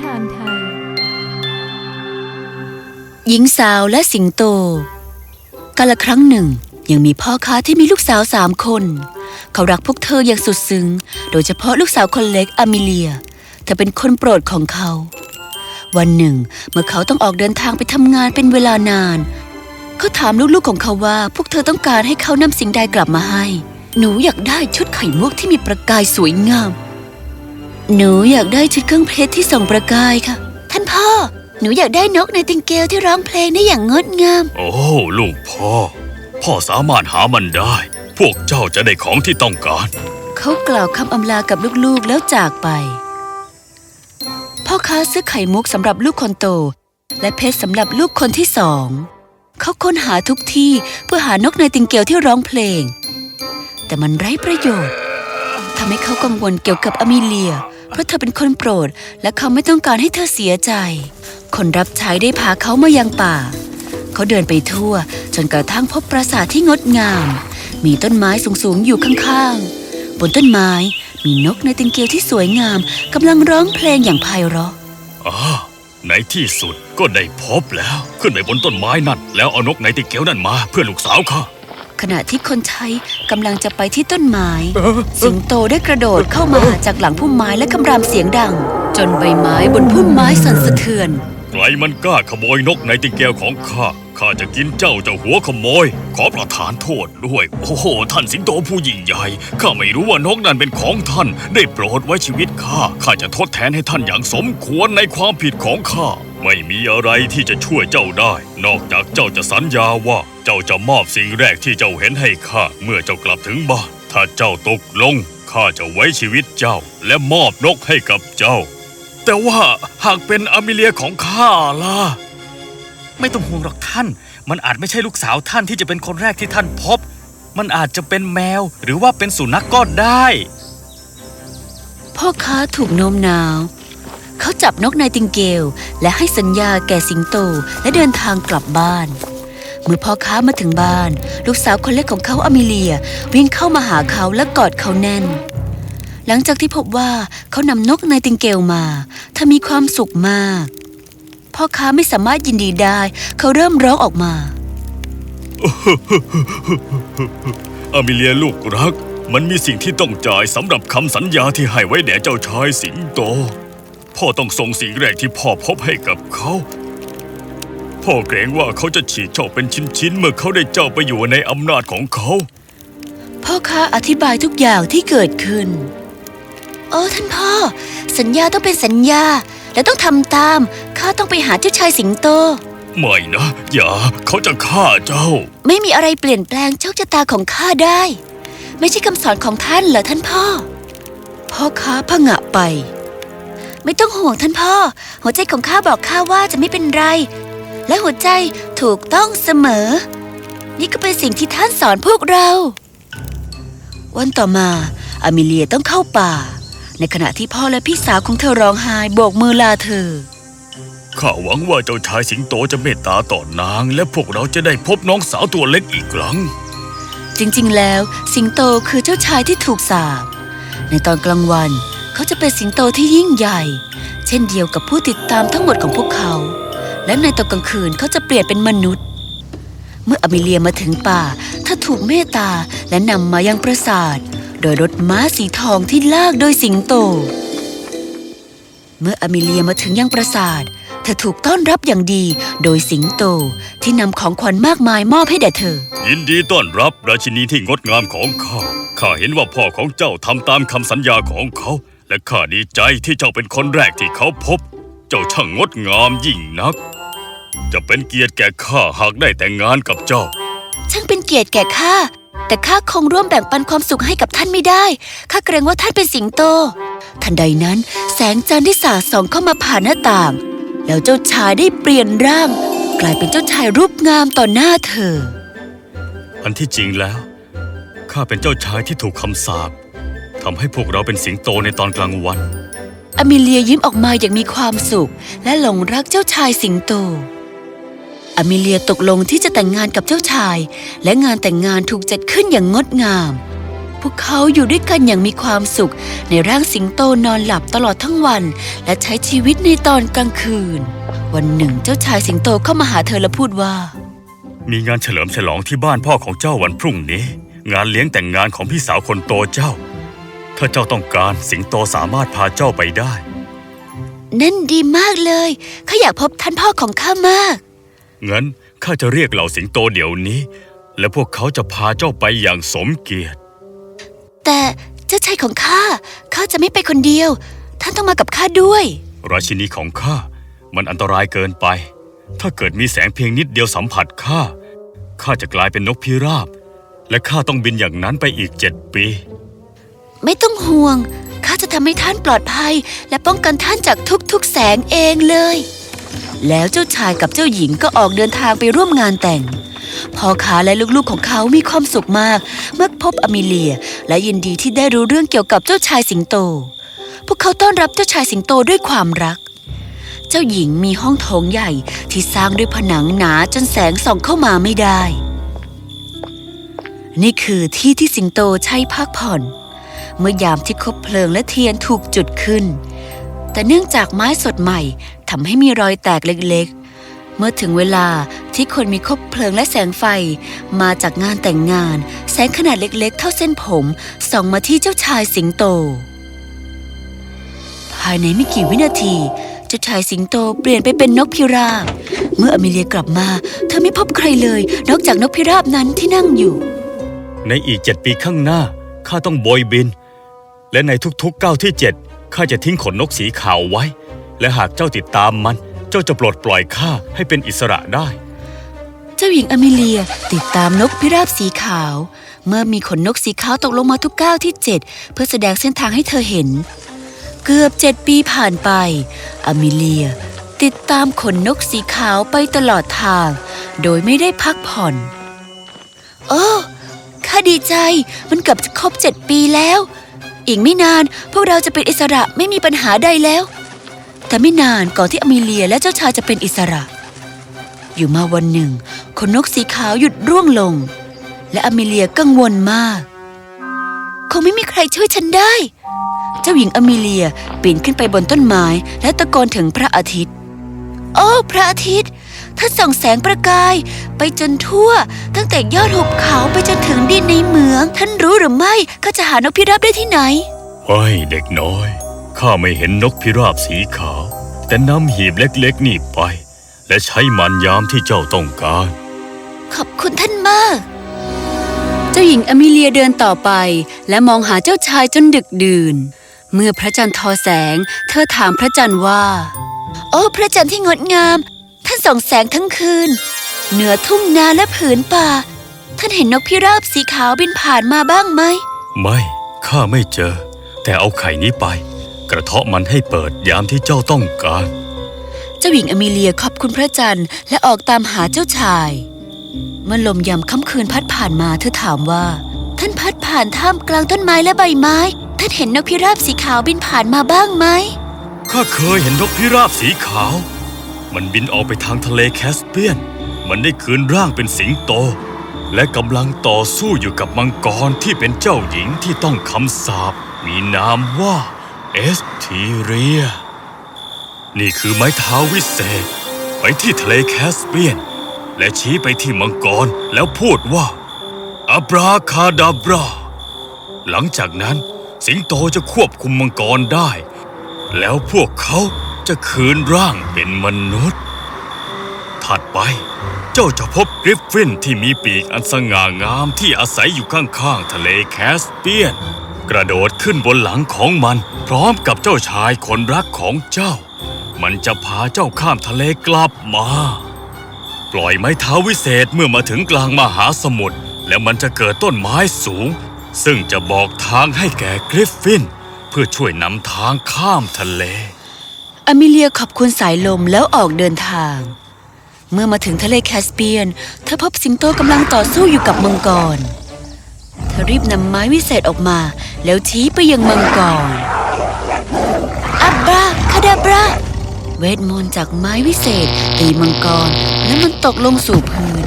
ทานไทย หญิงสาวและสิงโตกาละครั้งหนึ่ง ยังมีพ่อค้าที่มีลูกสาวสามคน เขารักพวกเธออย่างสุดซึ้ง โดยเฉพาะลูกสาวคนเล็กอามิเลีย เธอเป็นคนโปรดของเขา วันหนึ่ง เมื่อเขาต้องออกเดินทางไปทำงานเป็นเวลานาน เขาถามลูกๆของเขาว่า พวกเธอต้องการให้เขานำสิ่งใดกลับมาให้ หนูอยากได้ชุดไข่มุกที่มีประกายสวยงาม หนูอยากได้ชุดเครื่องเพชรที่ส่องประกายค่ะ ท่านพ่อ หนูอยากได้นกในติงเกลที่ร้องเพลงได้อย่างงดงาม โอ้ ลูกพ่อ พ่อสามารถหามันได้ พวกเจ้าจะได้ของที่ต้องการ เขากล่าวคำอำลากับลูกๆแล้วจากไป พ่อค้าซื้อไข่มุกสำหรับลูกคนโต และเพชรสำหรับลูกคนที่สอง เขาค้นหาทุกที่เพื่อหานกในติงเกลที่ร้องเพลง แต่มันไร้ประโยชน์ทำให้เขากังวลเกี่ยวกับอมิเลีย เพราะเธอเป็นคนโปรด และเขาไม่ต้องการให้เธอเสียใจ คนรับใช้ได้พาเขามายังป่า เขาเดินไปทั่ว จนกระทั่งพบปราสาทที่งดงาม มีต้นไม้สูงๆอยู่ข้างๆ บนต้นไม้มีนกในติงเกลที่สวยงามกำลังร้องเพลงอย่างไพเราะอ่าในที่สุดก็ได้พบแล้ว ขึ้นไปบนต้นไม้นั่นแล้วเอานกไนติเกลนั่นมาเพื่อลูกสาวข้า ขณะที่คนใช้กำลังจะไปที่ต้นไม้ สิงโตได้กระโดดเข้ามาจากหลังพุ่มไม้และคำรามเสียงดัง จนใบไม้บนพุ่มไม้สั่นสะเทือน ใครมันกล้าขโมยนกไนติเกลของข้า ข้าจะกินเจ้าเจ้าหัวขโมย ขอประทานโทษด้วย โอ้โห ท่านสิงโตผู้ยิ่งใหญ่ ข้าไม่รู้ว่านกนั้นเป็นของท่าน ได้โปรดไว้ชีวิตข้า ข้าจะทดแทนให้ท่านอย่างสมควรในความผิดของข้า ไม่มีอะไรที่จะช่วยเจ้าได้ นอกจากเจ้าจะสัญญาว่า เจ้าจะมอบสิ่งแรกที่เจ้าเห็นให้ข้า เมื่อเจ้ากลับถึงบ้าน ถ้าเจ้าตกลง ข้าจะไว้ชีวิตเจ้า และมอบนกให้กับเจ้า แต่ว่าหากเป็นอามิเลียของข้าล่ะ ไม่ต้องห่วงหรอกท่าน มันอาจไม่ใช่ลูกสาวท่านที่จะเป็นคนแรกที่ท่านพบ มันอาจจะเป็นแมวหรือว่าเป็นสุนัขกก็ได้ พ่อค้าถูกโน้มน้าว เขาจับนกในติงเกล และให้สัญญาแก่สิงโตและเดินทางกลับบ้าน เมื่อพ่อค้ามาถึงบ้าน ลูกสาวคนเล็กของเขาอมิเลียวิ่งเข้ามาหาเขาและกอดเขาแน่น หลังจากที่พบว่าเขานำนกในติงเกลมาเธอมีความสุขมาก พ่อค้าไม่สามารถยินดีได้ เขาเริ่มร้องออกมาอามิเลียลูกรัก มันมีสิ่งที่ต้องจ่ายสำหรับคำสัญญาที่ให้ไว้แด่เจ้าชายสิงโต พ่อต้องส่งสิ่งแรกที่พ่อพบให้กับเขาพ่อเกรงว่าเขาจะฉีกเจ้าเป็นชิ้นๆเมื่อเขาได้เจ้าไปอยู่ในอำนาจของเขา พ่อค้าอธิบายทุกอย่างที่เกิดขึ้น โอ้ท่านพ่อ สัญญาต้องเป็นสัญญา และต้องทำตาม ข้าต้องไปหาเจ้าชายสิงโต ไม่นะ อย่าเขาจะฆ่าเจ้า ไม่มีอะไรเปลี่ยนแปลงโชคชะตาของข้าได้ ไม่ใช่คำสอนของท่านเหรอท่านพ่อ พ่อค้าผงะไป ไม่ต้องห่วงท่านพ่อ หัวใจของข้าบอกข้าว่าจะไม่เป็นไร และหัวใจถูกต้องเสมอ นี่ก็เป็นสิ่งที่ท่านสอนพวกเรา วันต่อมาอามิเลียต้องเข้าป่า ในขณะที่พ่อและพี่สาวของเธอร้องไห้โบกมือลาเธอ ข้าหวังว่าเจ้าชายสิงโตจะเมตตาต่อนาง และพวกเราจะได้พบน้องสาวตัวเล็กอีกครั้ง จริงๆ แล้ว สิงโตคือเจ้าชายที่ถูกสาปในตอนกลางวันเขาจะเป็นสิงโตที่ยิ่งใหญ่ เช่นเดียวกับผู้ติดตามทั้งหมดของพวกเขา และในตอนกลางคืนเขาจะเปลี่ยนเป็นมนุษย์ เมื่ออมิเลียมาถึงป่าเธอถูกเมตตาและนำมายังปราสาท โดยรถม้าสีทองที่ลากโดยสิงโต เมื่ออมิเลียมาถึงยังปราสาท เธอถูกต้อนรับอย่างดีโดยสิงโตที่นำของขวัญมากมายมอบให้แด่เธอ ยินดีต้อนรับราชินีที่งดงามของข้า ข้าเห็นว่าพ่อของเจ้าทำตามคำสัญญาของเขา และข้าดีใจที่เจ้าเป็นคนแรกที่เขาพบ เจ้าช่างงดงามยิ่งนัก จะเป็นเกียรติแก่ข้าหากได้แต่งงานกับเจ้าช่างเป็นเกียรติแก่ข้า แต่ข้าคงร่วมแบ่งปันความสุขให้กับท่านไม่ได้ ข้าเกรงว่าท่านเป็นสิงโต ทันใดนั้น แสงจันทร์ที่สาดส่องเข้ามาผ่านหน้าต่าง แล้วเจ้าชายได้เปลี่ยนร่าง กลายเป็นเจ้าชายรูปงามต่อหน้าเธอ อันที่จริงแล้ว ข้าเป็นเจ้าชายที่ถูกคำสาปทำให้พวกเราเป็นสิงโตในตอนกลางวันอมิเลียยิ้มออกมาอย่างมีความสุข และหลงรักเจ้าชายสิงโต อมิเลียตกลงที่จะแต่งงานกับเจ้าชาย และงานแต่งงานถูกจัดขึ้นอย่างงดงาม พวกเขาอยู่ด้วยกันอย่างมีความสุข ในร่างสิงโตนอนหลับตลอดทั้งวัน และใช้ชีวิตในตอนกลางคืน วันหนึ่งเจ้าชายสิงโตเข้ามาหาเธอและพูดว่า มีงานเฉลิมฉลองที่บ้านพ่อของเจ้าวันพรุ่งนี้ งานเลี้ยงแต่งงานของพี่สาวคนโตเจ้า ถ้าเจ้าต้องการสิงโตสามารถพาเจ้าไปได้ นั่นดีมากเลยข้าอยากพบท่านพ่อของข้ามาก งั้นข้าจะเรียกเหล่าสิงโตเดี๋ยวนี้ และพวกเขาจะพาเจ้าไปอย่างสมเกียรติ แต่เจ้าชายของข้าข้าจะไม่ไปคนเดียว ท่านต้องมากับข้าด้วย ราชินีของข้ามันอันตรายเกินไป ถ้าเกิดมีแสงเพียงนิดเดียวสัมผัสข้าข้าจะกลายเป็นนกพิราบ และข้าต้องบินอย่างนั้นไปอีกเจ็ดปี ไม่ต้องห่วงข้าจะทำให้ท่านปลอดภัย และป้องกันท่านจากทุกๆแสงเองเลย แล้วเจ้าชายกับเจ้าหญิงก็ออกเดินทางไปร่วมงานแต่ง พ่อค้าและลูกๆของเขามีความสุขมาก เมื่อพบอมิเลีย และยินดีที่ได้รู้เรื่องเกี่ยวกับเจ้าชายสิงโต พวกเขาต้อนรับเจ้าชายสิงโตด้วยความรัก เจ้าหญิงมีห้องโถงใหญ่ที่สร้างด้วยผนังหนาจนแสงส่องเข้ามาไม่ได้ นี่คือที่ที่สิงโตใช้พักผ่อน เมื่อยามที่คบเพลิงและเทียนถูกจุดขึ้นแต่เนื่องจากไม้สดใหม่ ทำให้มีรอยแตกเล็กๆ เมื่อถึงเวลาที่คนมีคบเพลิงและแสงไฟ มาจากงานแต่งงาน แสงขนาดเล็กๆ เท่าเส้นผมส่องมาที่เจ้าชายสิงโต ภายในไม่กี่วินาที เจ้าชายสิงโตเปลี่ยนไปเป็นนกพิราบ เมื่ออเมเลียกลับมา เธอไม่พบใครเลย นอกจากนกพิราบนั้นที่นั่งอยู่ ในอีกเจ็ดปีข้างหน้าข้าต้องโบยบิน และในทุกๆก้าวที่เจ็ดข้าจะทิ้งขนนกสีขาวไว้ และหากเจ้าติดตามมัน เจ้าจะปลดปล่อยข้าให้เป็นอิสระได้ เจ้าหญิงอเมเลียติดตามนกพิราบสีขาว เมื่อมีขนนกสีขาวตกลงมาทุกก้าวที่เจ็ดเพื่อแสดงเส้นทางให้เธอเห็น เกือบเจ็ดปีผ่านไป อเมเลียติดตามขนนกสีขาวไปตลอดทาง โดยไม่ได้พักผ่อนโอ้ข้าดีใจ มันเกือบจะครบเจ็ดปีแล้ว อีกไม่นานพวกเราจะเป็นอิสระไม่มีปัญหาใดแล้ว แต่ไม่นานก่อนที่อเมเลียและเจ้าชายจะเป็นอิสระ อยู่มาวันหนึ่งขนนกสีขาวหยุดร่วงลง และอเมเลียกังวลมาก คงไม่มีใครช่วยฉันได้ เจ้าหญิงอเมเลียปีนขึ้นไปบนต้นไม้และตะโกนถึงพระอาทิตย์ โอ้ พระอาทิตย์ท่านส่องแสงประกาย ไปจนทั่ว ตั้งแต่ยอดหุบเขาไปจนถึงดินในเหมือง ท่านรู้หรือไม่ข้าจะหานกพิราบได้ที่ไหนเฮ้ยเด็กน้อย ข้าไม่เห็นนกพิราบสีขาว แต่นำหีบเล็กๆนี่ไป และใช้มันยามที่เจ้าต้องการ ขอบคุณท่านมาก เจ้าหญิงอเมิเลียเดินต่อไป และมองหาเจ้าชายจนดึกดื่น เมื่อพระจันทร์ทอแสง เธอถามพระจันทร์ว่า โอ้พระจันทร์ที่งดงาม ท่านส่องแสงทั้งคืน เหนือทุ่งนาและผืนป่า ท่านเห็นนกพิราบสีขาวบินผ่านมาบ้างไหม ไม่ ข้าไม่เจอ แต่เอาไข่นี้ไป กระเทาะมันให้เปิดยามที่เจ้าต้องการ เจ้าหญิงอเมิเลียขอบคุณพระจันทร์และออกตามหาเจ้าชาย เมื่อลมยามค่ำคืนพัดผ่านมาเธอถามว่า ท่านพัดผ่านท่ามกลางต้นไม้และใบไม้ ท่านเห็นนกพิราบสีขาวบินผ่านมาบ้างไหมข้าเคยเห็นนกพิราบสีขาว มันบินออกไปทางทะเลแคสเปียน มันได้คืนร่างเป็นสิงโต และกำลังต่อสู้อยู่กับมังกรที่เป็นเจ้าหญิงที่ต้องคำสาปมีนามว่า เอสทีเรีย นี่คือไม้เท้าวิเศษ ไปที่ทะเลแคสเปียน และชี้ไปที่มังกรแล้วพูดว่า abracadabra หลังจากนั้นสิงโตจะควบคุมมังกรได้ แล้วพวกเขาจะคืนร่างเป็นมนุษย์ ถัดไปเจ้าจะพบกริฟฟินที่มีปีกอันสง่างามที่อาศัยอยู่ข้างๆทะเลแคสเปียน กระโดดขึ้นบนหลังของมัน พร้อมกับเจ้าชายคนรักของเจ้า มันจะพาเจ้าข้ามทะเลกลับมา ปล่อยไม้เท้าวิเศษเมื่อมาถึงกลางมหาสมุทรแล้วมันจะเกิดต้นไม้สูง ซึ่งจะบอกทางให้แก่กริฟฟิน เพื่อช่วยนำทางข้ามทะเล อมิเลียขอบคุณสายลมแล้วออกเดินทาง เมื่อมาถึงทะเลแคสเปียน เธอพบสิงโตกำลังต่อสู้อยู่กับมังกร เธอรีบนำไม้วิเศษออกมา แล้วชี้ไปยังมังกรอับบราคาดาบราเวทมนต์จากไม้วิเศษ ตีมังกร และมันตกลงสู่พื้น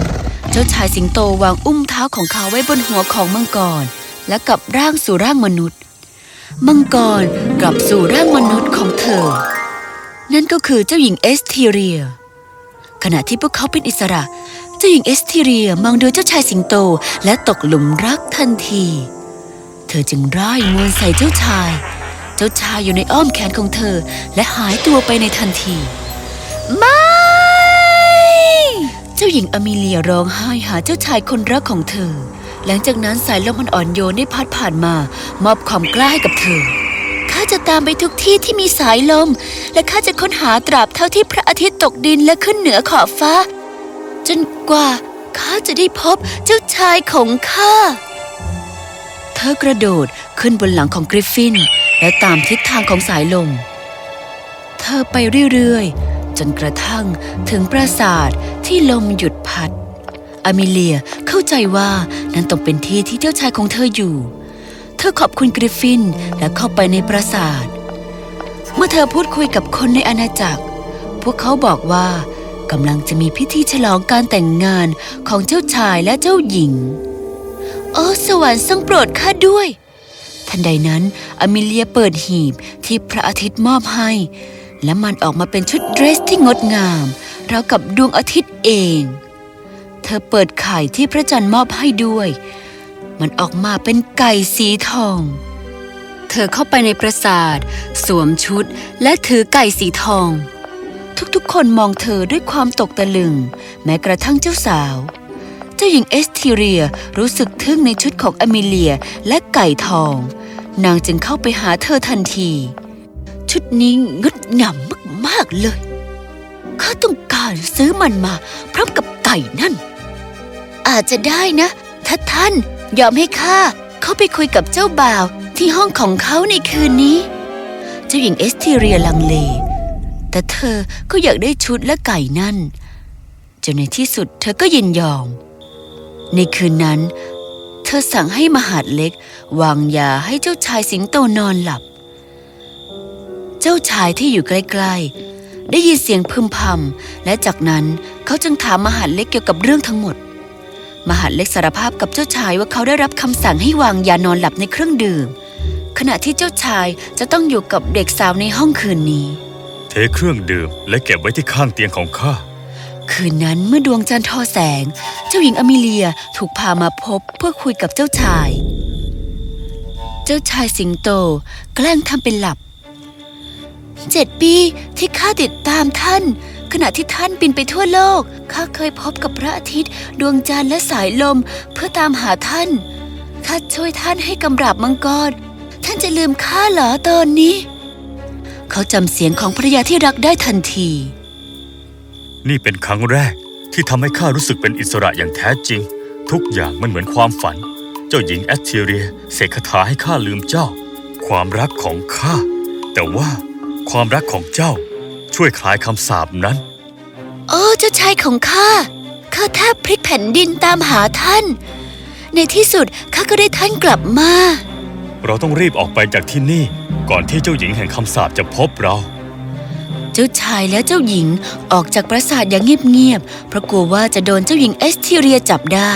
เจ้าชายสิงโตวางอุ้มเท้าของเขาไว้บนหัวของมังกร และกลับร่างสู่ร่างมนุษย์ มังกรกลับสู่ร่างมนุษย์ของเธอ นั่นก็คือเจ้าหญิงเอสทีเรีย ขณะที่พวกเขาเป็นอิสระ เจ้าหญิงเอสทีเรียมองดูเจ้าชายสิงโตและตกหลุมรักทันทีเธอจึงร่ายมวลใส่เจ้าชาย เจ้าชายอยู่ในอ้อมแขนของเธอ และหายตัวไปในทันที ไม่ เจ้าหญิงอมิเลียร้องไห้หาเจ้าชายคนรักของเธอ หลังจากนั้นสายลมมันอ่อนโยนได้พัดผ่านมา มอบความกล้าให้กับเธอ ข้าจะตามไปทุกที่ที่มีสายลม และข้าจะค้นหาตราบเท่าที่พระอาทิตย์ตกดินและขึ้นเหนือขอบฟ้า จนกว่าข้าจะได้พบเจ้าชายของข้า เธอกระโดดขึ้นบนหลังของกริฟฟิน และตามทิศทางของสายลม เธอไปเรื่อยๆ จนกระทั่งถึงปราสาทที่ลมหยุดพัดอามิเลียเข้าใจว่านั่นต้องเป็นที่ที่เจ้าชายของเธออยู่ เธอขอบคุณกริฟฟินและเข้าไปในปราสาท เมื่อเธอพูดคุยกับคนในอาณาจักร พวกเขาบอกว่ากำลังจะมีพิธีฉลองการแต่งงานของเจ้าชายและเจ้าหญิง โอ้สวรรค์ทรงโปรดข้าด้วย ทันใดนั้นอมิเลียเปิดหีบที่พระอาทิตย์มอบให้ และมันออกมาเป็นชุดเดรสที่งดงามราวกับดวงอาทิตย์เอง เธอเปิดไข่ที่พระจันทร์มอบให้ด้วย มันออกมาเป็นไก่สีทอง เธอเข้าไปในปราสาท สวมชุดและถือไก่สีทอง ทุกๆคนมองเธอด้วยความตกตะลึง แม้กระทั่งเจ้าสาว จ้าหญิงเอสทีเรียรู้สึกทึ่งในชุดของอมิเลียและไก่ทอง นางจึงเข้าไปหาเธอทันที ชุดนี้งดงามมากๆเลยข้าต้องการซื้อมันมาพร้อมกับไก่นั่น อาจจะได้นะ ถ้าท่านยอมให้ข้าเข้าไปคุยกับเจ้าบ่าวที่ห้องของเขาในคืนนี้ เจ้าหญิงเอสทีเรียลังเล แต่เธอก็อยากได้ชุดและไก่นั่นจนในที่สุดเธอก็ยินยอม ในคืนนั้น เธอสั่งให้มหาดเล็ก วางยาให้เจ้าชายสิงโตนอนหลับ เจ้าชายที่อยู่ใกล้ๆ ได้ยินเสียงพึมพำและจากนั้นเขาจึงถามมหาดเล็กเกี่ยวกับเรื่องทั้งหมด มหาดเล็กสารภาพกับเจ้าชายว่าเขาได้รับคำสั่งให้วางยานอนหลับในเครื่องดื่ม ขณะที่เจ้าชายจะต้องอยู่กับเด็กสาวในห้องคืนนี้ เทเครื่องดื่มและเก็บไว้ที่ข้างเตียงของข้า คืนนั้นเมื่อดวงจันทร์ทอแสง เจ้าหญิงอมิเลียถูกพามาพบเพื่อคุยกับเจ้าชาย เจ้าชายสิงโตแกล้งทำเป็นหลับเจ็ดปีที่ข้าติดตามท่าน ขณะที่ท่านบินไปทั่วโลกข้าเคยพบกับพระอาทิตย์ ดวงจันทร์และสายลมเพื่อตามหาท่านข้าช่วยท่านให้กำราบมังกรท่านจะลืมข้าเหรอตอนนี้ เขาจำเสียงของภรรยาที่รักได้ทันที นี่เป็นครั้งแรกที่ทำให้ข้ารู้สึกเป็นอิสระอย่างแท้จริง ทุกอย่างมันเหมือนความฝัน เจ้าหญิงแอสเทีเรียเสกคาถาให้ข้าลืมเจ้า ความรักของข้า แต่ว่าความรักของเจ้าช่วยคลายคำสาปนั้น โอ้เจ้าชายของข้า ข้าแทบพลิกแผ่นดินตามหาท่าน ในที่สุดข้าก็ได้ท่านกลับมา เราต้องรีบออกไปจากที่นี่ ก่อนที่เจ้าหญิงแห่งคำสาปจะพบเราเจ้ายและเจ้าหญิงออกจากปราสาทอย่างเงียบๆเพราะกลัวว่าจะโดนเจ้าหญิงเอสทีเรียจับได้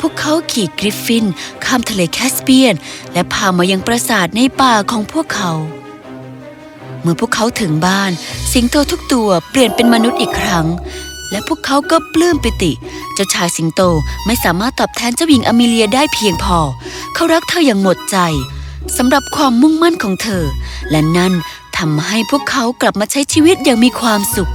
พวกเขาขี่กริฟฟิน ข้ามทะเลแคสเปียน และพามายังปราสาทในป่าของพวกเขา เมื่อพวกเขาถึงบ้าน สิงโตทุกตัวเปลี่ยนเป็นมนุษย์อีกครั้ง และพวกเขาก็ปลื้มปิติ เจ้าชายสิงโตไม่สามารถตอบแทนเจ้าหญิงอมิเลียได้เพียงพอ เขารักเธออย่างหมดใจสำหรับความมุ่งมั่นของเธอ และนั่น ทำให้พวกเขากลับมาใช้ชีวิตอย่างมีความสุข